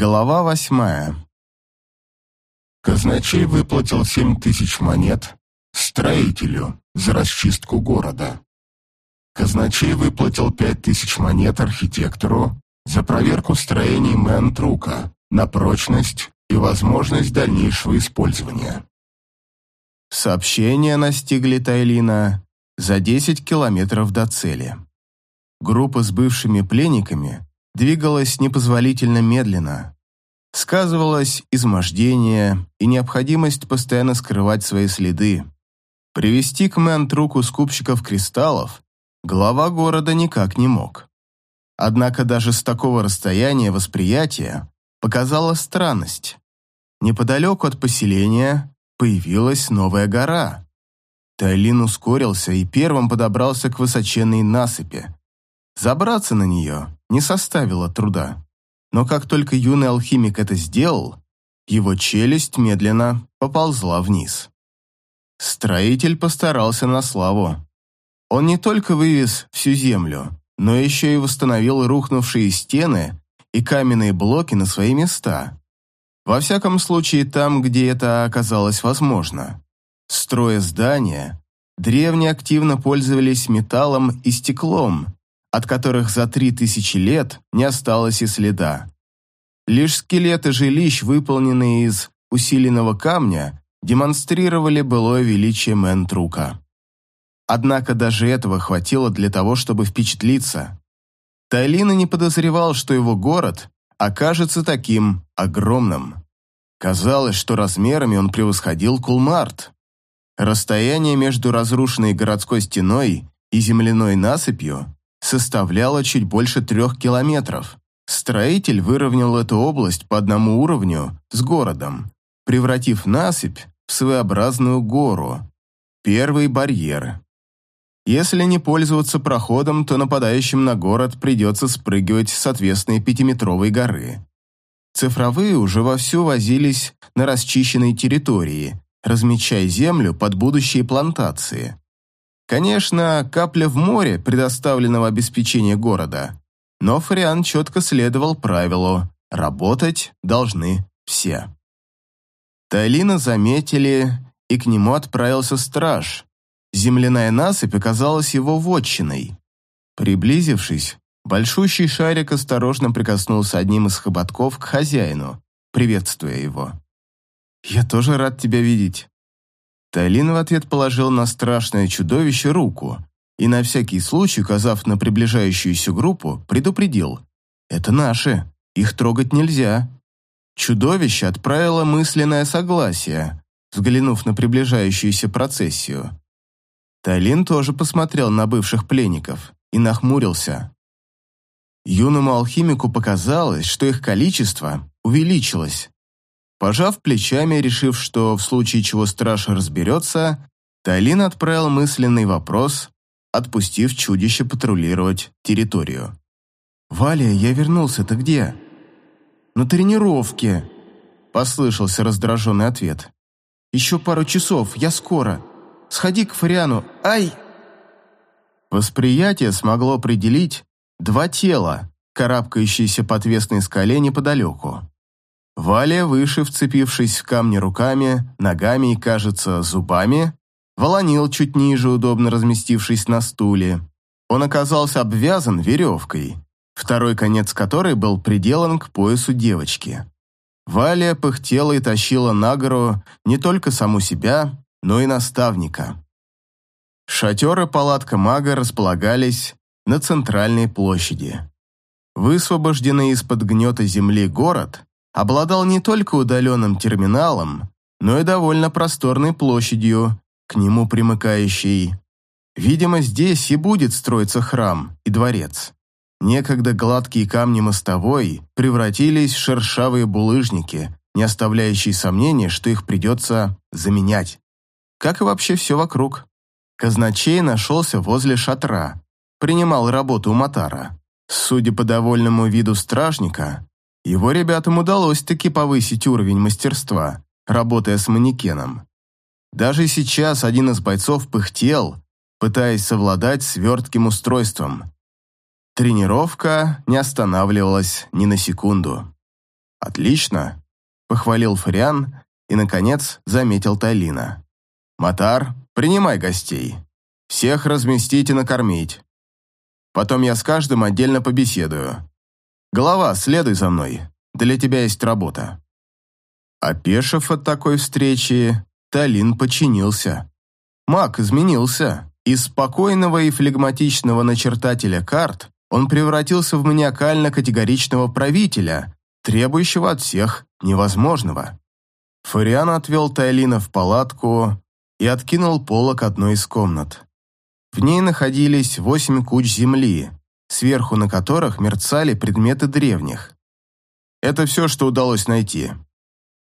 Глава восьмая. Казначей выплатил семь тысяч монет строителю за расчистку города. Казначей выплатил пять тысяч монет архитектору за проверку строений Мэнтрука на прочность и возможность дальнейшего использования. Сообщения настигли Тайлина за 10 километров до цели. Группа с бывшими пленниками двигалась непозволительно медленно. Сказывалось измождение и необходимость постоянно скрывать свои следы. Привести к Мэнтруку скупщиков кристаллов глава города никак не мог. Однако даже с такого расстояния восприятия показала странность. Неподалеку от поселения появилась новая гора. Тайлин ускорился и первым подобрался к высоченной насыпи. Забраться на нее не составило труда. Но как только юный алхимик это сделал, его челюсть медленно поползла вниз. Строитель постарался на славу. Он не только вывез всю землю, но еще и восстановил рухнувшие стены и каменные блоки на свои места. Во всяком случае, там, где это оказалось возможно. Строя здания, древние активно пользовались металлом и стеклом, от которых за три тысячи лет не осталось и следа. Лишь скелеты жилищ, выполненные из усиленного камня, демонстрировали былое величие Мэнтрука. Однако даже этого хватило для того, чтобы впечатлиться. Тайлина не подозревал, что его город окажется таким огромным. Казалось, что размерами он превосходил Кулмарт. Расстояние между разрушенной городской стеной и земляной насыпью составляла чуть больше трех километров. Строитель выровнял эту область по одному уровню с городом, превратив насыпь в своеобразную гору. Первый барьер. Если не пользоваться проходом, то нападающим на город придется спрыгивать с отвесной пятиметровой горы. Цифровые уже вовсю возились на расчищенной территории, размечая землю под будущие плантации. Конечно, капля в море предоставленного обеспечения города, но Фариан четко следовал правилу «работать должны все». Тайлина заметили, и к нему отправился страж. Земляная насыпь оказалась его вотчиной. Приблизившись, большущий шарик осторожно прикоснулся одним из хоботков к хозяину, приветствуя его. «Я тоже рад тебя видеть», Тайлин в ответ положил на страшное чудовище руку и на всякий случай, указав на приближающуюся группу, предупредил. «Это наши, их трогать нельзя». Чудовище отправило мысленное согласие, взглянув на приближающуюся процессию. Тайлин тоже посмотрел на бывших пленников и нахмурился. Юному алхимику показалось, что их количество увеличилось. Пожав плечами, решив, что в случае чего страж разберется, Тайлин отправил мысленный вопрос, отпустив чудище патрулировать территорию. «Валя, я вернулся, ты где?» «На тренировке», — послышался раздраженный ответ. «Еще пару часов, я скоро. Сходи к Фариану. Ай!» Восприятие смогло определить два тела, карабкающиеся по отвесной скале неподалеку. Валя, выше вцепившись в камни руками, ногами и, кажется, зубами, волонил чуть ниже, удобно разместившись на стуле. Он оказался обвязан веревкой, второй конец которой был приделан к поясу девочки. Валя пыхтела и тащила на гору не только саму себя, но и наставника. Шатер и палатка мага располагались на центральной площади. Высвобожденный из-под гнета земли город обладал не только удаленным терминалом, но и довольно просторной площадью, к нему примыкающей. Видимо, здесь и будет строиться храм и дворец. Некогда гладкие камни мостовой превратились в шершавые булыжники, не оставляющие сомнения, что их придется заменять. Как и вообще все вокруг. Казначей нашелся возле шатра, принимал работу у Матара. Судя по довольному виду стражника, его ребятам удалось таки повысить уровень мастерства, работая с манекеном. Даже сейчас один из бойцов пыхтел, пытаясь совладать с вертким устройством. Тренировка не останавливалась ни на секунду. «Отлично», — похвалил Фариан и, наконец, заметил Тайлина. «Матар, принимай гостей. Всех разместить и накормить. Потом я с каждым отдельно побеседую. Голова, следуй за мной. Для тебя есть работа». Опешив от такой встречи, Талин подчинился. Маг изменился. Из спокойного и флегматичного начертателя карт он превратился в маниакально-категоричного правителя, требующего от всех невозможного. Фариан отвел Тайлина в палатку и откинул полок одной из комнат. В ней находились восемь куч земли, сверху на которых мерцали предметы древних. Это все, что удалось найти.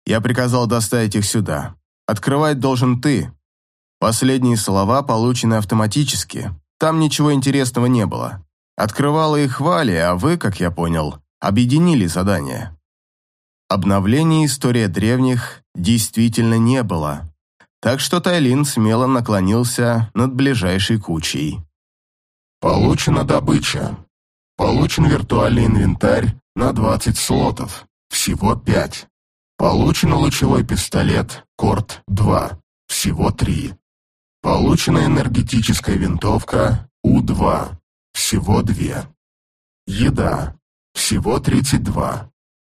Я приказал доставить их сюда. Открывать должен ты. Последние слова получены автоматически. Там ничего интересного не было. Открывала их Вали, а вы, как я понял, объединили задание. Обновления истории древних действительно не было. Так что Тайлин смело наклонился над ближайшей кучей. Получена добыча. Получен виртуальный инвентарь на 20 слотов. Всего 5. Получен лучевой пистолет Корт-2. Всего 3. Получена энергетическая винтовка У-2. Всего 2. Еда. Всего 32.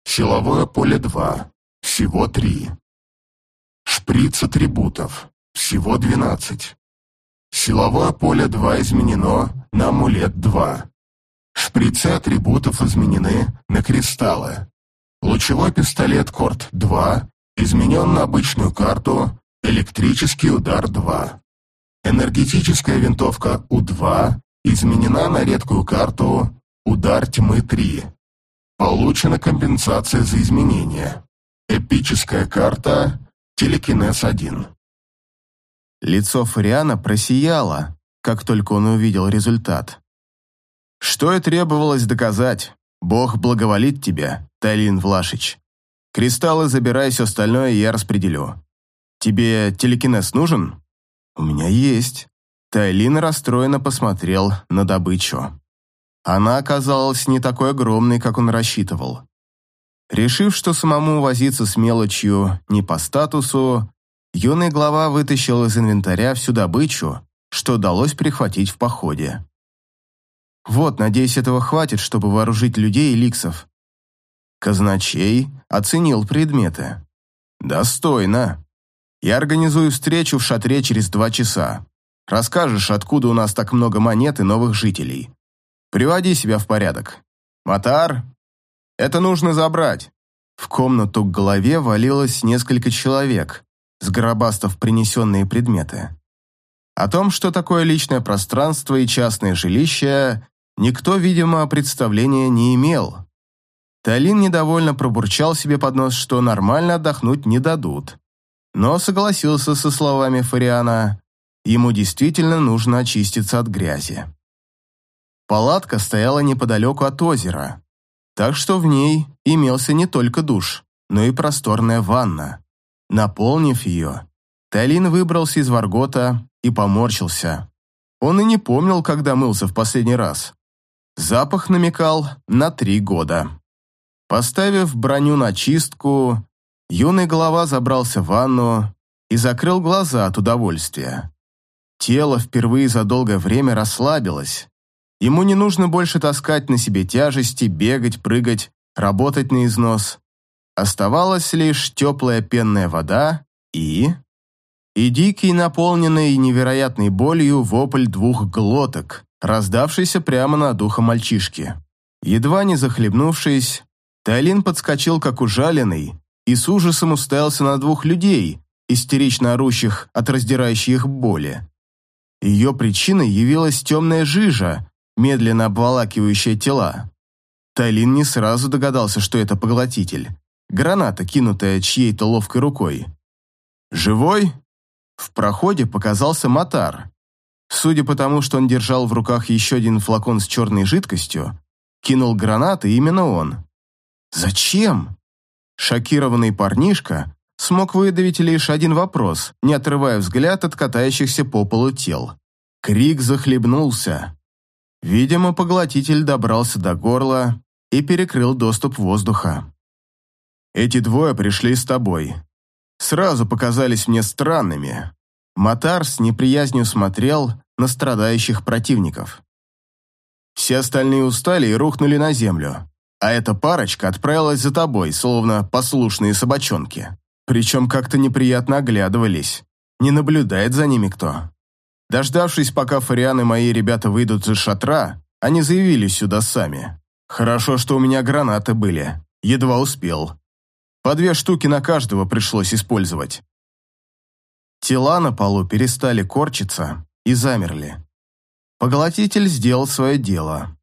Силовое поле 2. Всего 3. Шприц атрибутов. Всего 12. Силовое поле 2 изменено на амулет 2. Шприцы атрибутов изменены на кристаллы. Лучевой пистолет Корт-2 изменен на обычную карту Электрический удар 2. Энергетическая винтовка У-2 изменена на редкую карту Удар тьмы 3. Получена компенсация за изменения. Эпическая карта Телекинез 1. Лицо Фариана просияло, как только он увидел результат. Что и требовалось доказать. Бог благоволит тебя, Тайлин Влашич. Кристаллы забирай, все остальное я распределю. Тебе телекинез нужен? У меня есть. Тайлин расстроенно посмотрел на добычу. Она оказалась не такой огромной, как он рассчитывал. Решив, что самому возиться с мелочью не по статусу, юный глава вытащил из инвентаря всю добычу, что удалось прихватить в походе. Вот, надеюсь, этого хватит, чтобы вооружить людей и ликсов. Казначей оценил предметы. Достойно. Я организую встречу в шатре через два часа. Расскажешь, откуда у нас так много монет и новых жителей. Приводи себя в порядок. Матар, это нужно забрать. В комнату к голове валилось несколько человек, сгробастав принесенные предметы. О том, что такое личное пространство и частное жилище, Никто, видимо, представления не имел. Талин недовольно пробурчал себе под нос, что нормально отдохнуть не дадут. Но согласился со словами Фариана. Ему действительно нужно очиститься от грязи. Палатка стояла неподалеку от озера, так что в ней имелся не только душ, но и просторная ванна. Наполнив ее, Талин выбрался из Варгота и поморщился. Он и не помнил, когда мылся в последний раз. Запах намекал на три года. Поставив броню на чистку, юный голова забрался в ванну и закрыл глаза от удовольствия. Тело впервые за долгое время расслабилось. Ему не нужно больше таскать на себе тяжести, бегать, прыгать, работать на износ. Оставалась лишь теплая пенная вода и... И дикий, наполненный невероятной болью вопль двух глоток, раздавшийся прямо над ухом мальчишки. Едва не захлебнувшись, Тайлин подскочил как ужаленный и с ужасом уставился на двух людей, истерично орущих от раздирающей их боли. Ее причиной явилась темная жижа, медленно обволакивающая тела. Тайлин не сразу догадался, что это поглотитель. Граната, кинутая чьей-то ловкой рукой. «Живой?» В проходе показался Матар, Судя по тому, что он держал в руках еще один флакон с черной жидкостью, кинул гранаты именно он. «Зачем?» Шокированный парнишка смог выдавить лишь один вопрос, не отрывая взгляд от катающихся по полу тел. Крик захлебнулся. Видимо, поглотитель добрался до горла и перекрыл доступ воздуха. Эти двое пришли с тобой. Сразу показались мне странными. Матар с неприязнью смотрел на страдающих противников. Все остальные устали и рухнули на землю, а эта парочка отправилась за тобой, словно послушные собачонки. Причем как-то неприятно оглядывались. Не наблюдает за ними кто. Дождавшись, пока Фариан и мои ребята выйдут из шатра, они заявились сюда сами. Хорошо, что у меня гранаты были. Едва успел. По две штуки на каждого пришлось использовать. Тела на полу перестали корчиться и замерли. Поглотитель сделал свое дело.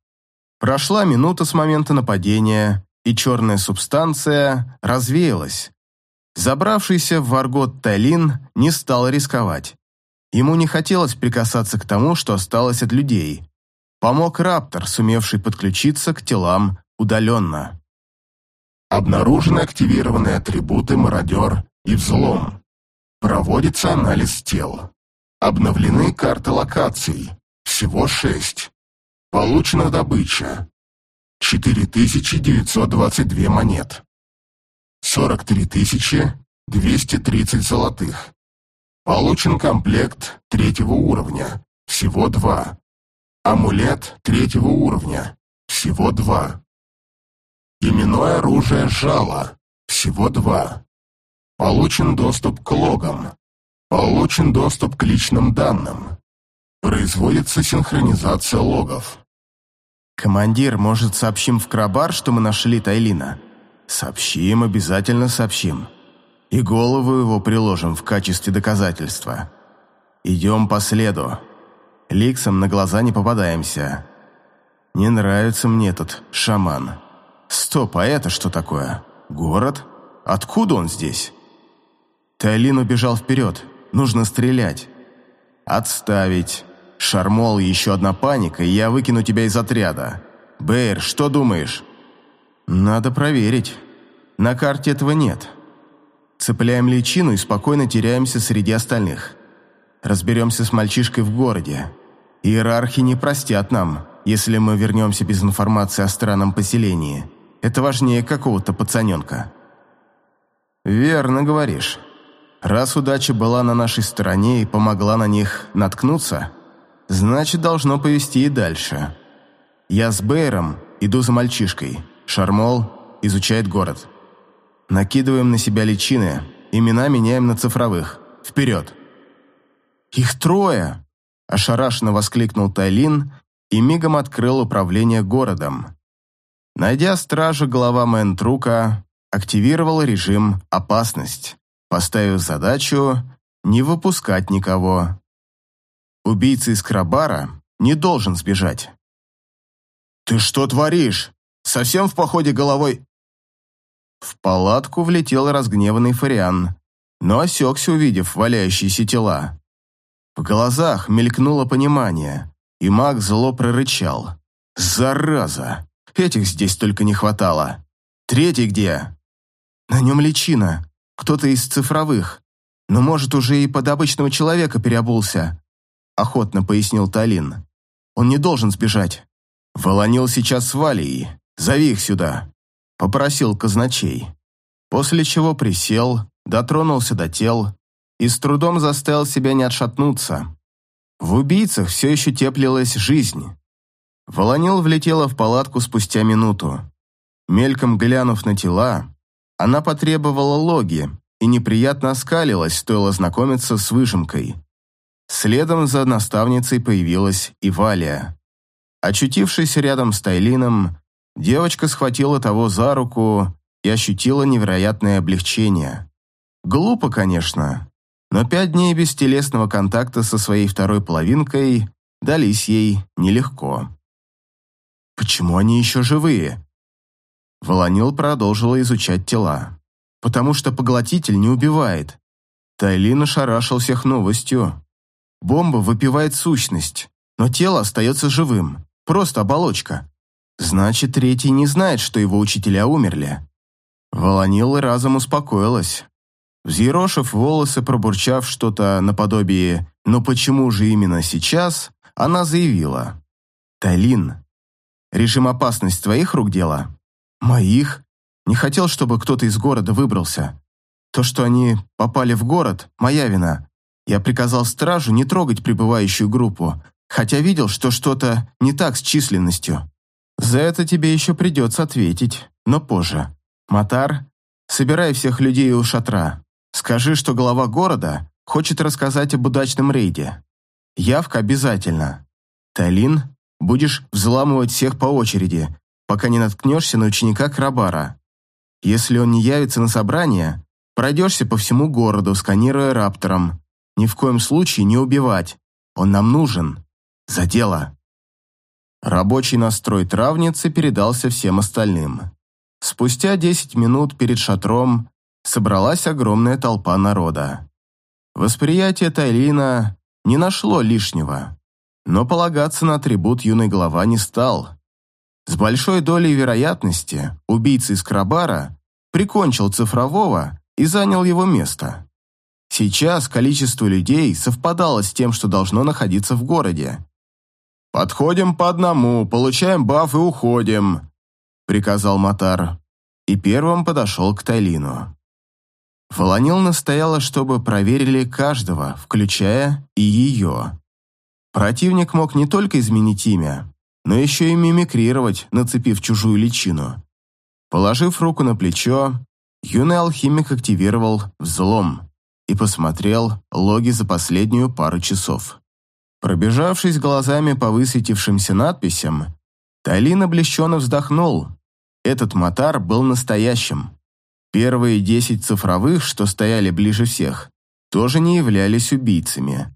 Прошла минута с момента нападения, и черная субстанция развеялась. Забравшийся в Варгот Тайлин не стал рисковать. Ему не хотелось прикасаться к тому, что осталось от людей. Помог Раптор, сумевший подключиться к телам удаленно. Обнаружены активированные атрибуты «Мародер» и «Взлом». Проводится анализ тел. Обновлены карты локаций. Всего шесть. Получена добыча. 4922 монет. 43 230 золотых. Получен комплект третьего уровня. Всего два. Амулет третьего уровня. Всего два. Именное оружие жало. Всего два. Получен доступ к логам. Получен доступ к личным данным. Производится синхронизация логов. «Командир, может, сообщим в Крабар, что мы нашли Тайлина?» «Сообщим, обязательно сообщим. И голову его приложим в качестве доказательства. Идем по следу. Ликсом на глаза не попадаемся. Не нравится мне этот шаман. Стоп, а это что такое? Город? Откуда он здесь?» Тайлин убежал вперед. Нужно стрелять. «Отставить. Шармол, еще одна паника, и я выкину тебя из отряда. Бэйр, что думаешь?» «Надо проверить. На карте этого нет. Цепляем личину и спокойно теряемся среди остальных. Разберемся с мальчишкой в городе. Иерархи не простят нам, если мы вернемся без информации о странном поселении. Это важнее какого-то пацаненка». «Верно говоришь. Раз удача была на нашей стороне и помогла на них наткнуться, значит, должно повести и дальше. Я с Бейром иду за мальчишкой». Шармол изучает город. Накидываем на себя личины, имена меняем на цифровых. Вперед! «Их трое!» – ошарашенно воскликнул Тайлин и мигом открыл управление городом. Найдя стража, глава Мэнтрука активировал режим «Опасность», поставив задачу не выпускать никого. Убийца из Крабара не должен сбежать. «Ты что творишь?» Совсем в походе головой...» В палатку влетел разгневанный Фариан, но осекся, увидев валяющиеся тела. В глазах мелькнуло понимание, и маг зло прорычал. «Зараза! Этих здесь только не хватало! Третий где?» «На нем личина, кто-то из цифровых, но, может, уже и под обычного человека переобулся», охотно пояснил Талин. «Он не должен сбежать. Волонил сейчас с Валией, Зови их сюда», — попросил казначей. После чего присел, дотронулся до тел и с трудом заставил себя не отшатнуться. В убийцах все еще теплилась жизнь. Волонил влетела в палатку спустя минуту. Мельком глянув на тела, она потребовала логи и неприятно оскалилась, стоило знакомиться с выжимкой. Следом за наставницей появилась и Валия. Очутившись рядом с Тайлином, Девочка схватила того за руку и ощутила невероятное облегчение. Глупо, конечно, но пять дней без телесного контакта со своей второй половинкой дались ей нелегко. Почему они еще живые? Волонил продолжила изучать тела. Потому что поглотитель не убивает. Тайлин ошарашил всех новостью. Бомба выпивает сущность, но тело остается живым. Просто оболочка. Значит, третий не знает, что его учителя умерли. Волонила разом успокоилась. Взъерошив волосы, пробурчав что-то наподобие «но почему же именно сейчас?», она заявила. «Тайлин, режим опасность твоих рук дело?» «Моих?» Не хотел, чтобы кто-то из города выбрался. То, что они попали в город, моя вина. Я приказал стражу не трогать прибывающую группу, хотя видел, что что-то не так с численностью. За это тебе еще придется ответить, но позже. Матар, собирай всех людей у шатра. Скажи, что глава города хочет рассказать об удачном рейде. Явка обязательно. Талин, будешь взламывать всех по очереди, пока не наткнешься на ученика Крабара. Если он не явится на собрание, пройдешься по всему городу, сканируя раптором. Ни в коем случае не убивать. Он нам нужен. За дело. Рабочий настрой травницы передался всем остальным. Спустя десять минут перед шатром собралась огромная толпа народа. Восприятие Тайлина не нашло лишнего, но полагаться на атрибут юной глава не стал. С большой долей вероятности убийца из Крабара прикончил цифрового и занял его место. Сейчас количество людей совпадало с тем, что должно находиться в городе. «Подходим по одному, получаем баф и уходим», — приказал Матар. И первым подошел к Тайлину. Волонил настояла, чтобы проверили каждого, включая и ее. Противник мог не только изменить имя, но еще и мимикрировать, нацепив чужую личину. Положив руку на плечо, юный алхимик активировал взлом и посмотрел логи за последнюю пару часов. Пробежавшись глазами по высветившимся надписям, Талин облегченно вздохнул. Этот мотар был настоящим. Первые десять цифровых, что стояли ближе всех, тоже не являлись убийцами.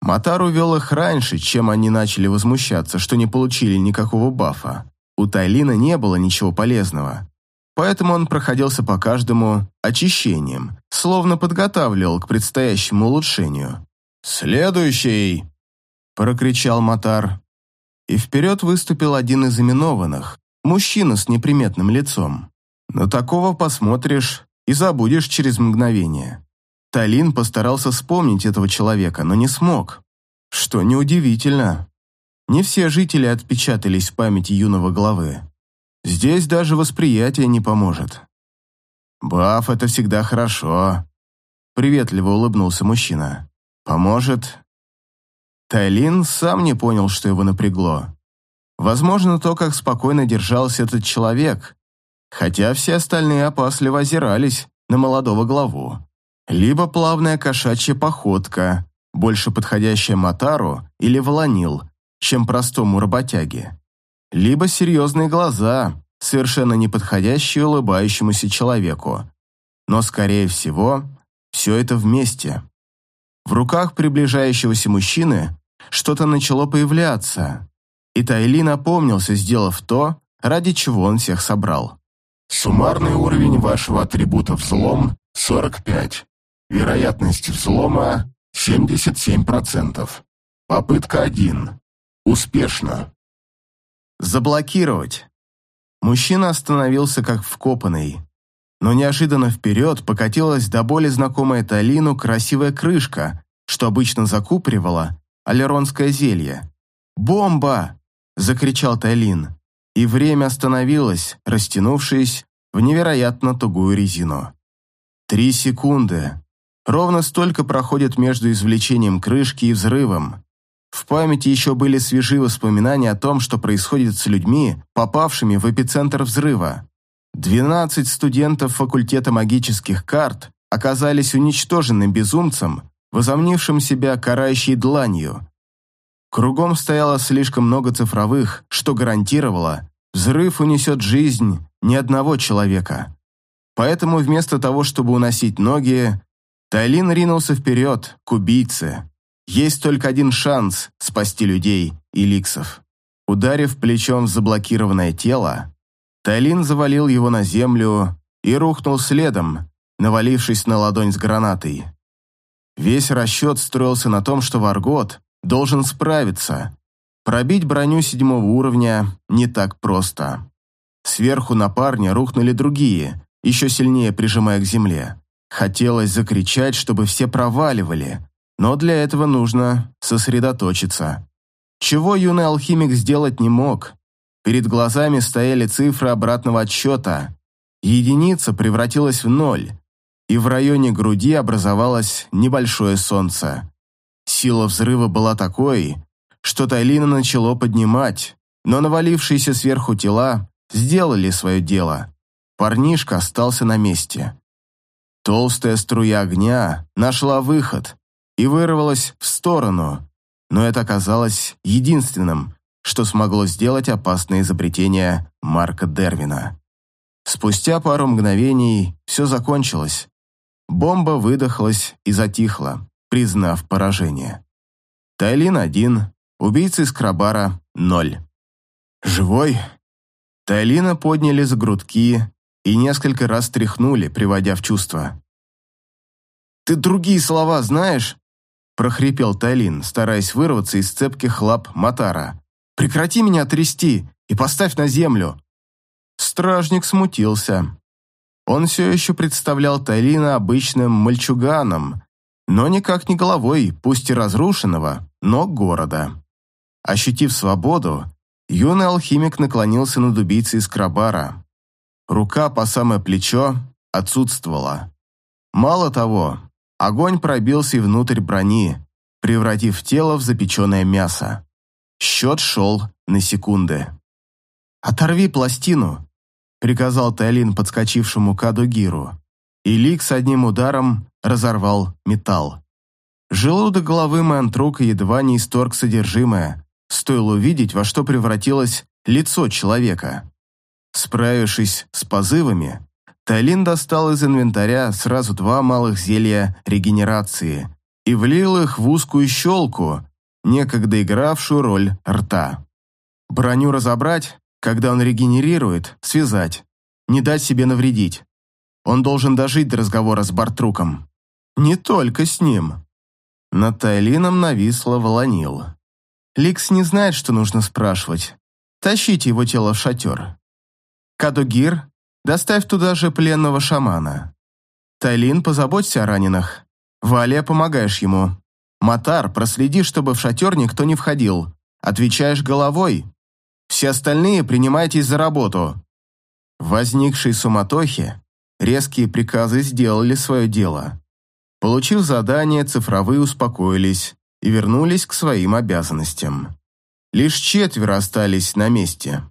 Матар увел их раньше, чем они начали возмущаться, что не получили никакого бафа. У Тайлина не было ничего полезного. Поэтому он проходился по каждому очищением, словно подготавливал к предстоящему улучшению. «Следующий!» – прокричал Матар. И вперед выступил один из именованных, мужчина с неприметным лицом. На такого посмотришь и забудешь через мгновение. Талин постарался вспомнить этого человека, но не смог. Что неудивительно. Не все жители отпечатались в памяти юного главы. Здесь даже восприятие не поможет. «Баф — это всегда хорошо», — приветливо улыбнулся мужчина. «Поможет?» Тайлин сам не понял, что его напрягло. Возможно, то, как спокойно держался этот человек, хотя все остальные опасливо озирались на молодого главу. Либо плавная кошачья походка, больше подходящая Матару или Волонил, чем простому работяге. Либо серьезные глаза, совершенно не подходящие улыбающемуся человеку. Но, скорее всего, все это вместе. В руках приближающегося мужчины что-то начало появляться, и Тайли напомнился, сделав то, ради чего он всех собрал. Суммарный уровень вашего атрибута взлом 45. Вероятность взлома 77%. Попытка 1. Успешно. Заблокировать. Мужчина остановился как вкопанный. Но неожиданно вперед покатилась до боли знакомая Талину красивая крышка, что обычно закупоривала алеронское зелье. «Бомба!» – закричал Тайлин и время остановилось, растянувшись в невероятно тугую резину. Три секунды. Ровно столько проходит между извлечением крышки и взрывом. В памяти еще были свежие воспоминания о том, что происходит с людьми, попавшими в эпицентр взрыва. 12 студентов факультета магических карт оказались уничтожены безумцем, возомнившим себя карающей дланью. Кругом стояло слишком много цифровых, что гарантировало, взрыв унесет жизнь ни одного человека. Поэтому вместо того, чтобы уносить ноги, Тайлин ринулся вперед, к убийце. Есть только один шанс спасти людей и ликсов. Ударив плечом в заблокированное тело, Тайлин завалил его на землю и рухнул следом, навалившись на ладонь с гранатой. Весь расчет строился на том, что Варгот должен справиться. Пробить броню седьмого уровня не так просто. Сверху на парня рухнули другие, еще сильнее прижимая к земле. Хотелось закричать, чтобы все проваливали, но для этого нужно сосредоточиться. Чего юный алхимик сделать не мог. Перед глазами стояли цифры обратного отсчета. единица превратилась в ноль, и в районе груди образовалось небольшое солнце. Сила взрыва была такой, что Тайлина начало поднимать, но навалившиеся сверху тела сделали свое дело. Парнишка остался на месте. Толстая струя огня нашла выход и вырвалась в сторону, но это оказалось единственным, что смогло сделать опасное изобретение Марка Дервина. Спустя пару мгновений все закончилось. Бомба выдохлась и затихла, признав поражение. Тайлин один, убийца из Крабара ноль. «Живой?» Тайлина подняли за грудки и несколько раз тряхнули, приводя в чувство. «Ты другие слова знаешь?» – прохрипел Тайлин, стараясь вырваться из цепких лап Матара. «Прекрати меня трясти и поставь на землю!» Стражник смутился. Он все еще представлял Тайлина обычным мальчуганом, но никак не головой, пусть и разрушенного, но города. Ощутив свободу, юный алхимик наклонился над убийцей из Крабара. Рука по самое плечо отсутствовала. Мало того, огонь пробился и внутрь брони, превратив тело в запеченное мясо. Счет шел на секунды. «Оторви пластину», — приказал Тайлин подскочившему к Адугиру, и Лик с одним ударом разорвал металл. Желудок головы Мантрука едва не исторг содержимое, стоило увидеть, во что превратилось лицо человека. Справившись с позывами, Тайлин достал из инвентаря сразу два малых зелья регенерации и влил их в узкую щелку, некогда игравшую роль рта. Броню разобрать, когда он регенерирует, связать, не дать себе навредить. Он должен дожить до разговора с Бартруком. Не только с ним. Над Тайлином нависла Волонил. Ликс не знает, что нужно спрашивать. Тащите его тело в шатер. Кадугир, доставь туда же пленного шамана. Тайлин, позаботься о раненых. Валия, помогаешь ему. Матар, проследи, чтобы в шатер никто не входил. Отвечаешь головой. Все остальные принимайтесь за работу. В возникшей суматохе резкие приказы сделали свое дело. Получив задание, цифровые успокоились и вернулись к своим обязанностям. Лишь четверо остались на месте.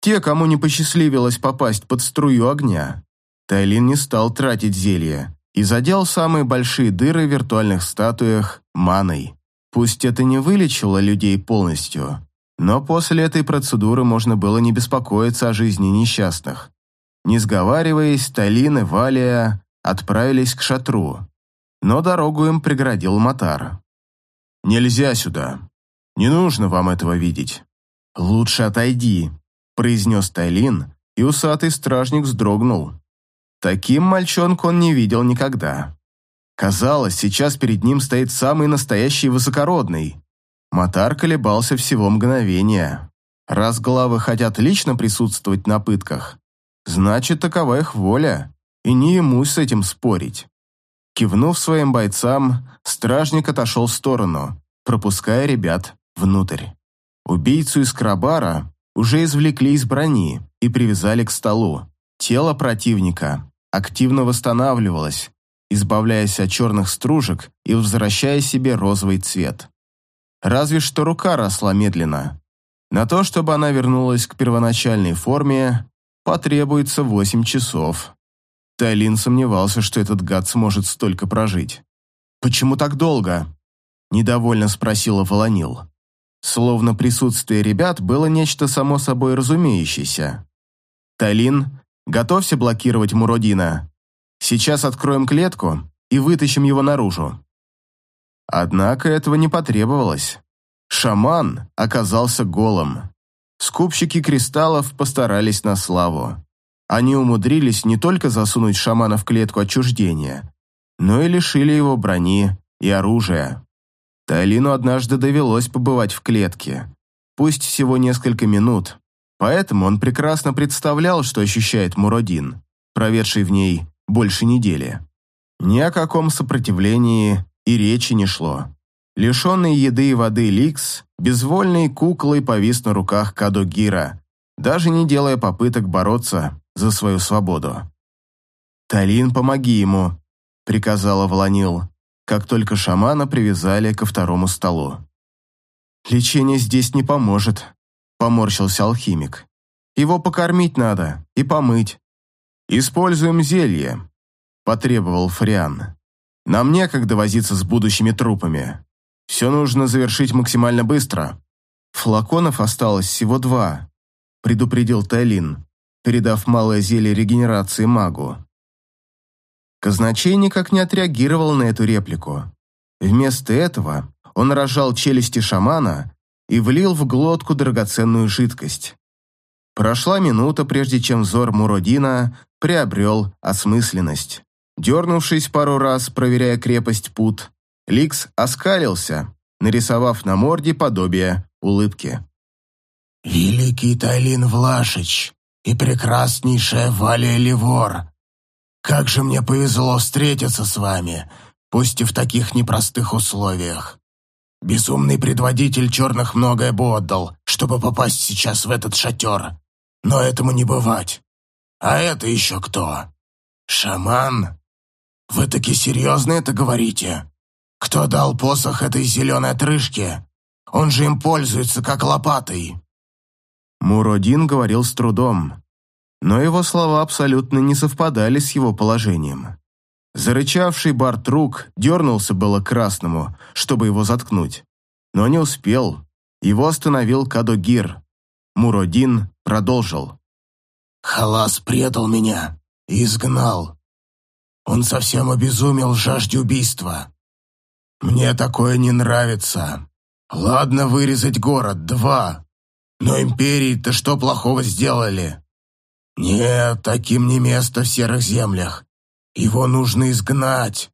Те, кому не посчастливилось попасть под струю огня. Тайлин не стал тратить зелье и задел самые большие дыры в виртуальных статуях маной. Пусть это не вылечило людей полностью, но после этой процедуры можно было не беспокоиться о жизни несчастных. Не сговариваясь, Талин и Валия отправились к шатру, но дорогу им преградил Матар. «Нельзя сюда. Не нужно вам этого видеть. Лучше отойди», – произнес Тайлин, и усатый стражник вздрогнул. Таким мальчонку он не видел никогда. Казалось, сейчас перед ним стоит самый настоящий высокородный. Матар колебался всего мгновения. Раз главы хотят лично присутствовать на пытках, значит, такова их воля, и не ему с этим спорить. Кивнув своим бойцам, стражник отошел в сторону, пропуская ребят внутрь. Убийцу из Крабара уже извлекли из брони и привязали к столу. Тело противника активно восстанавливалось, избавляясь от черных стружек и возвращая себе розовый цвет. Разве что рука росла медленно. На то, чтобы она вернулась к первоначальной форме, потребуется 8 часов. Тайлин сомневался, что этот гад сможет столько прожить. «Почему так долго?» – недовольно спросила Волонил. Словно присутствие ребят было нечто само собой разумеющееся. «Тайлин, готовься блокировать Муродина. Сейчас откроем клетку и вытащим его наружу». Однако этого не потребовалось. Шаман оказался голым. Скупщики кристаллов постарались на славу. Они умудрились не только засунуть шамана в клетку отчуждения, но и лишили его брони и оружия. Тайлину однажды довелось побывать в клетке, пусть всего несколько минут, поэтому он прекрасно представлял, что ощущает Муродин, проведший в ней больше недели. Ни о каком сопротивлении и речи не шло. Лишенный еды и воды Ликс безвольной куклой повис на руках Кадогира, даже не делая попыток бороться за свою свободу. «Талин, помоги ему», — приказала Волонил, как только шамана привязали ко второму столу. «Лечение здесь не поможет», — поморщился алхимик. «Его покормить надо и помыть». «Используем зелье», — потребовал Фриан. «Нам некогда возиться с будущими трупами. Все нужно завершить максимально быстро». «Флаконов осталось всего два», — предупредил Тайлин, передав малое зелье регенерации магу. Казначей никак не отреагировал на эту реплику. Вместо этого он рожал челюсти шамана и влил в глотку драгоценную жидкость. Прошла минута, прежде чем взор Муродина приобрел осмысленность. Дернувшись пару раз, проверяя крепость пут, Ликс оскалился, нарисовав на морде подобие улыбки. «Великий Тайлин Влашич и прекраснейшая Валия Ливор, как же мне повезло встретиться с вами, пусть и в таких непростых условиях. Безумный предводитель черных многое бы отдал, чтобы попасть сейчас в этот шатер. Но этому не бывать. А это еще кто? Шаман? Вы таки серьезно это говорите? Кто дал посох этой зеленой отрыжке? Он же им пользуется как лопатой. Муродин говорил с трудом, но его слова абсолютно не совпадали с его положением. Зарычавший Бартрук дернулся было к красному, чтобы его заткнуть, но не успел. Его остановил Кадогир. Муродин продолжил. «Халас предал меня и изгнал. Он совсем обезумел в жажде убийства. Мне такое не нравится. Ладно вырезать город, два. Но империи-то что плохого сделали? Нет, таким не место в серых землях. Его нужно изгнать.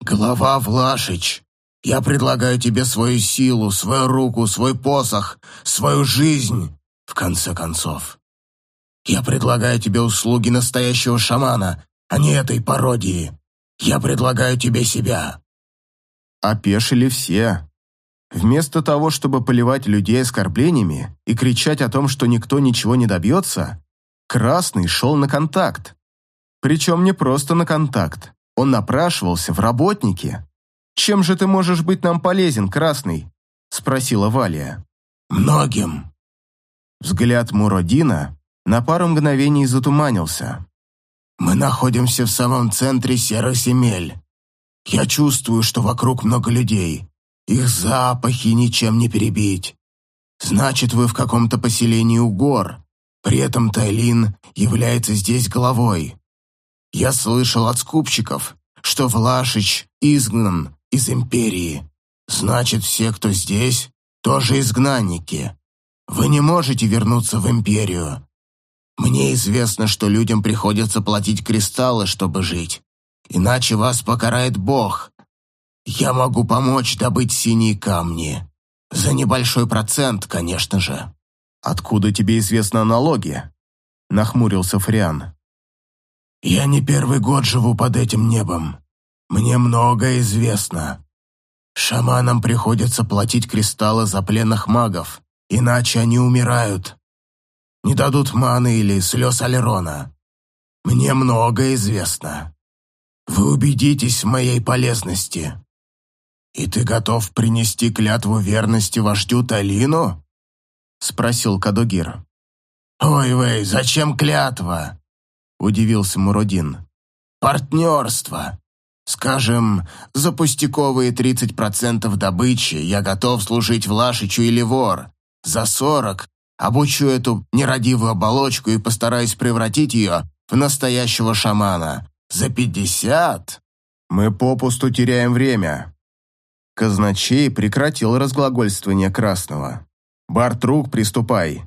Глава Влашич, я предлагаю тебе свою силу, свою руку, свой посох, свою жизнь, в конце концов. Я предлагаю тебе услуги настоящего шамана, а не этой пародии. Я предлагаю тебе себя». Опешили все. Вместо того, чтобы поливать людей оскорблениями и кричать о том, что никто ничего не добьется, Красный шел на контакт. Причем не просто на контакт. Он напрашивался в работники. «Чем же ты можешь быть нам полезен, Красный?» – спросила Валия. «Многим». Взгляд Муродина на пару мгновений затуманился. «Мы находимся в самом центре серых земель. Я чувствую, что вокруг много людей. Их запахи ничем не перебить. Значит, вы в каком-то поселении у гор, при этом Тайлин является здесь головой. Я слышал от скупщиков, что Влашич изгнан из Империи. Значит, все, кто здесь, тоже изгнанники. Вы не можете вернуться в Империю. Мне известно, что людям приходится платить кристаллы, чтобы жить. Иначе вас покарает Бог. Я могу помочь добыть синие камни. За небольшой процент, конечно же. «Откуда тебе известна аналогия?» – нахмурился Фриан. «Я не первый год живу под этим небом. Мне многое известно. Шаманам приходится платить кристаллы за пленных магов, иначе они умирают. Не дадут маны или слез Алерона. Мне многое известно. Вы убедитесь в моей полезности. И ты готов принести клятву верности вождю Талину?» — спросил Кадогир. «Ой, вей, зачем клятва?» — удивился Муродин. «Партнерство. Скажем, за пустяковые 30% добычи я готов служить Влашичу или вор. За 40 обучу эту нерадивую оболочку и постараюсь превратить ее в настоящего шамана. За 50 мы попусту теряем время». Казначей прекратил разглагольствование Красного. «Бартрук, приступай.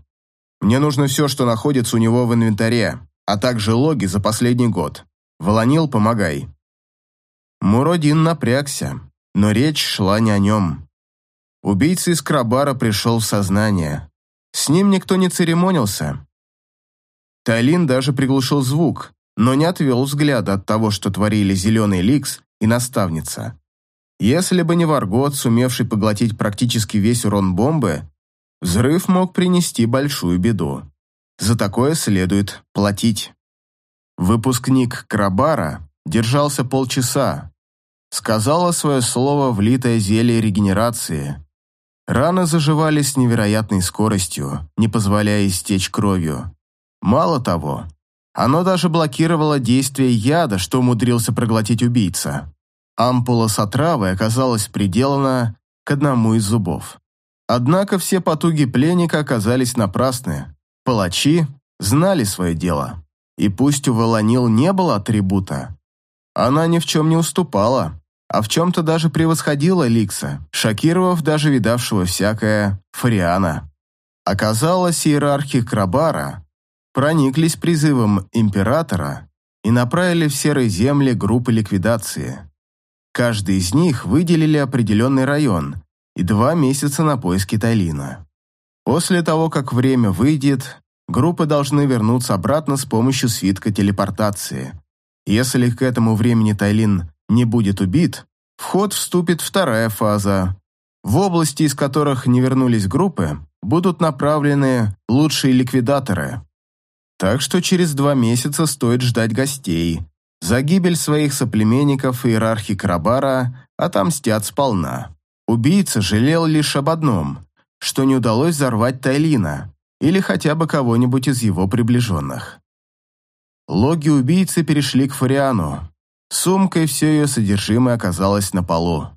Мне нужно все, что находится у него в инвентаре, а также логи за последний год. Волонил, помогай». Муродин напрягся, но речь шла не о нем. Убийца из Крабара пришел в сознание. С ним никто не церемонился. Тайлин даже приглушил звук, но не отвел взгляда от того, что творили Зеленый Ликс и наставница. Если бы не Варгот, сумевший поглотить практически весь урон бомбы, Взрыв мог принести большую беду. За такое следует платить. Выпускник Крабара держался полчаса. Сказала свое слово влитое зелье регенерации. Раны заживали с невероятной скоростью, не позволяя истечь кровью. Мало того, оно даже блокировало действие яда, что умудрился проглотить убийца. Ампула с отравой оказалась приделана к одному из зубов. Однако все потуги пленника оказались напрасны. Палачи знали свое дело. И пусть у Волонил не было атрибута, она ни в чем не уступала, а в чем-то даже превосходила Ликса, шокировав даже видавшего всякое Фариана. Оказалось, иерархи Крабара прониклись призывом императора и направили в серые земли группы ликвидации. Каждый из них выделили определенный район и два месяца на поиски Тайлина. После того, как время выйдет, группы должны вернуться обратно с помощью свитка телепортации. Если к этому времени Тайлин не будет убит, в ход вступит вторая фаза. В области, из которых не вернулись группы, будут направлены лучшие ликвидаторы. Так что через два месяца стоит ждать гостей. За гибель своих соплеменников иерархи Карабара отомстят сполна. Убийца жалел лишь об одном, что не удалось взорвать Тайлина или хотя бы кого-нибудь из его приближенных. Логи убийцы перешли к Фариану. Сумка и все ее содержимое оказалось на полу.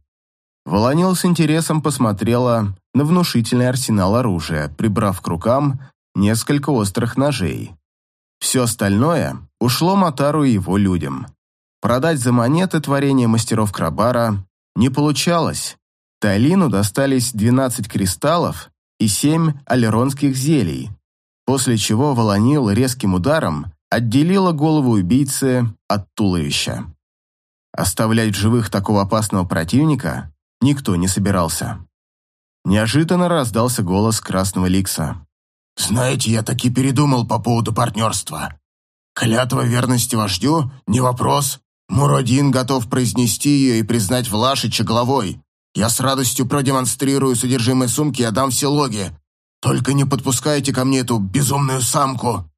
Волонил с интересом посмотрела на внушительный арсенал оружия, прибрав к рукам несколько острых ножей. Все остальное ушло Матару и его людям. Продать за монеты творение мастеров Крабара не получалось. Тайлину достались 12 кристаллов и 7 алеронских зелий, после чего Волонил резким ударом отделила голову убийцы от туловища. Оставлять живых такого опасного противника никто не собирался. Неожиданно раздался голос Красного Ликса. Знаете, я таки передумал по поводу партнерства. Клятва верности вождю – не вопрос. Муродин готов произнести ее и признать Влашича главой. Я с радостью продемонстрирую содержимое сумки и отдам все логи. Только не подпускайте ко мне эту безумную самку.